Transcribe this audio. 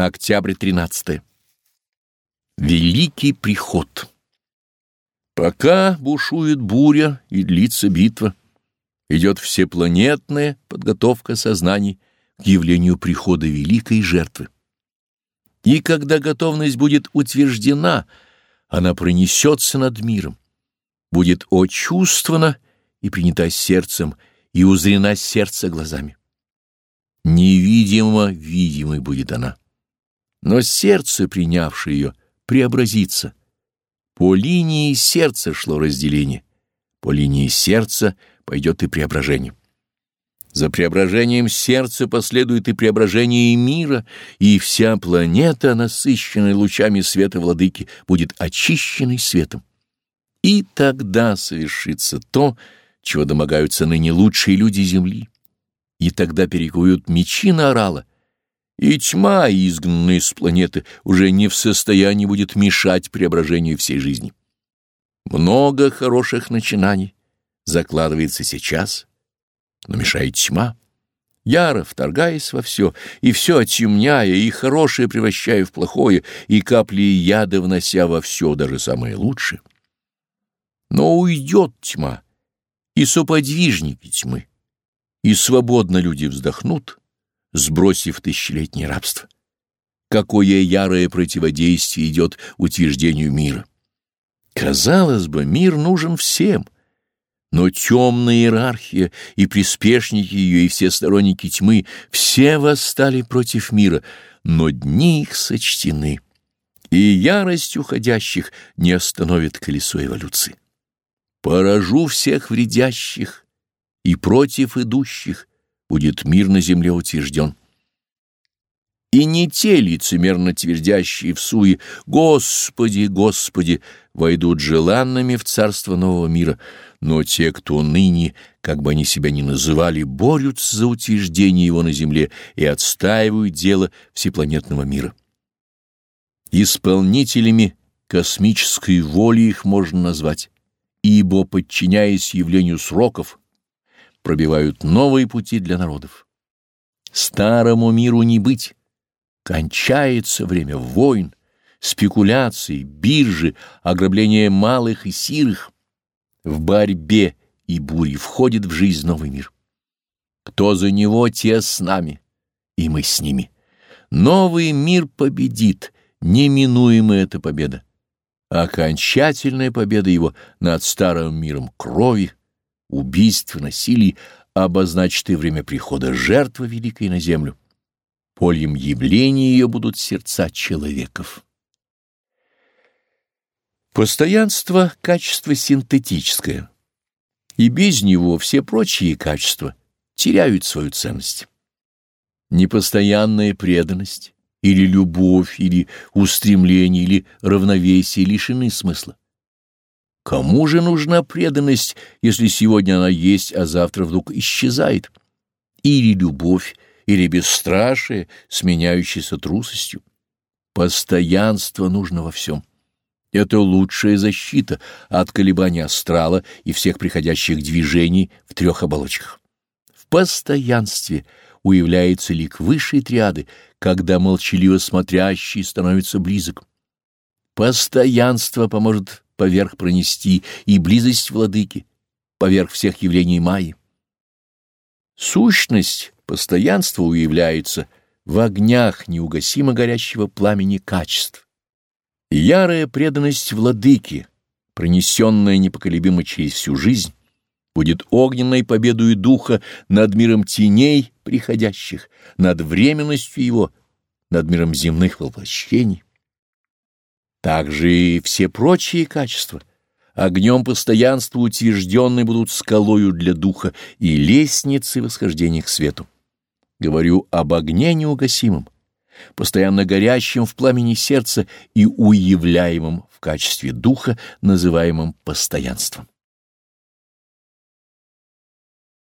Октябрь 13. Великий приход. Пока бушует буря и длится битва, идет всепланетная подготовка сознаний к явлению прихода великой жертвы. И когда готовность будет утверждена, она пронесется над миром, будет очувствована и принята сердцем, и узрена сердце глазами. Невидимо видимой будет она. Но сердце, принявшее ее, преобразится. По линии сердца шло разделение, по линии сердца пойдет и преображение. За преображением сердца последует и преображение мира, и вся планета, насыщенная лучами света владыки, будет очищенной светом. И тогда совершится то, чего домогаются ныне лучшие люди Земли. И тогда перекуют мечи на орала, и тьма, изгнанная с планеты, уже не в состоянии будет мешать преображению всей жизни. Много хороших начинаний закладывается сейчас, но мешает тьма. Яро вторгаясь во все, и все отемняя, и хорошее превращая в плохое, и капли яда внося во все, даже самое лучшее. Но уйдет тьма, и соподвижники тьмы, и свободно люди вздохнут, сбросив тысячелетнее рабство. Какое ярое противодействие идет утверждению мира. Казалось бы, мир нужен всем, но темная иерархия и приспешники ее, и все сторонники тьмы, все восстали против мира, но дни их сочтены, и ярость уходящих не остановит колесо эволюции. Поражу всех вредящих и против идущих, будет мир на земле утвержден. И не те лицемерно твердящие в суе «Господи, Господи!» войдут желанными в царство нового мира, но те, кто ныне, как бы они себя ни называли, борются за утверждение его на земле и отстаивают дело всепланетного мира. Исполнителями космической воли их можно назвать, ибо, подчиняясь явлению сроков, пробивают новые пути для народов. Старому миру не быть. Кончается время войн, спекуляций, биржи, ограбления малых и сирых. В борьбе и буре входит в жизнь новый мир. Кто за него, те с нами, и мы с ними. Новый мир победит, неминуемая эта победа. Окончательная победа его над старым миром крови, убийств, насилий обозначит и время прихода жертвы великой на землю. Полем явления ее будут сердца человеков. Постоянство — качество синтетическое, и без него все прочие качества теряют свою ценность. Непостоянная преданность или любовь, или устремление, или равновесие лишены смысла. Кому же нужна преданность, если сегодня она есть, а завтра вдруг исчезает? Или любовь, или бесстрашие, сменяющееся трусостью? Постоянство нужно во всем. Это лучшая защита от колебания астрала и всех приходящих движений в трех оболочках. В постоянстве уявляется лик высшей триады, когда молчаливо смотрящий становится близок. Постоянство поможет поверх пронести и близость владыки, поверх всех явлений Майи. Сущность постоянства уявляется в огнях неугасимо горящего пламени качеств. Ярая преданность владыке, пронесенная непоколебимо через всю жизнь, будет огненной победой духа над миром теней приходящих, над временностью его, над миром земных воплощений. Также и все прочие качества, огнем постоянства утвержденные будут скалою для духа и лестницей восхождения к свету. Говорю об огне неугасимом, постоянно горящем в пламени сердца и уявляемом в качестве духа, называемом постоянством.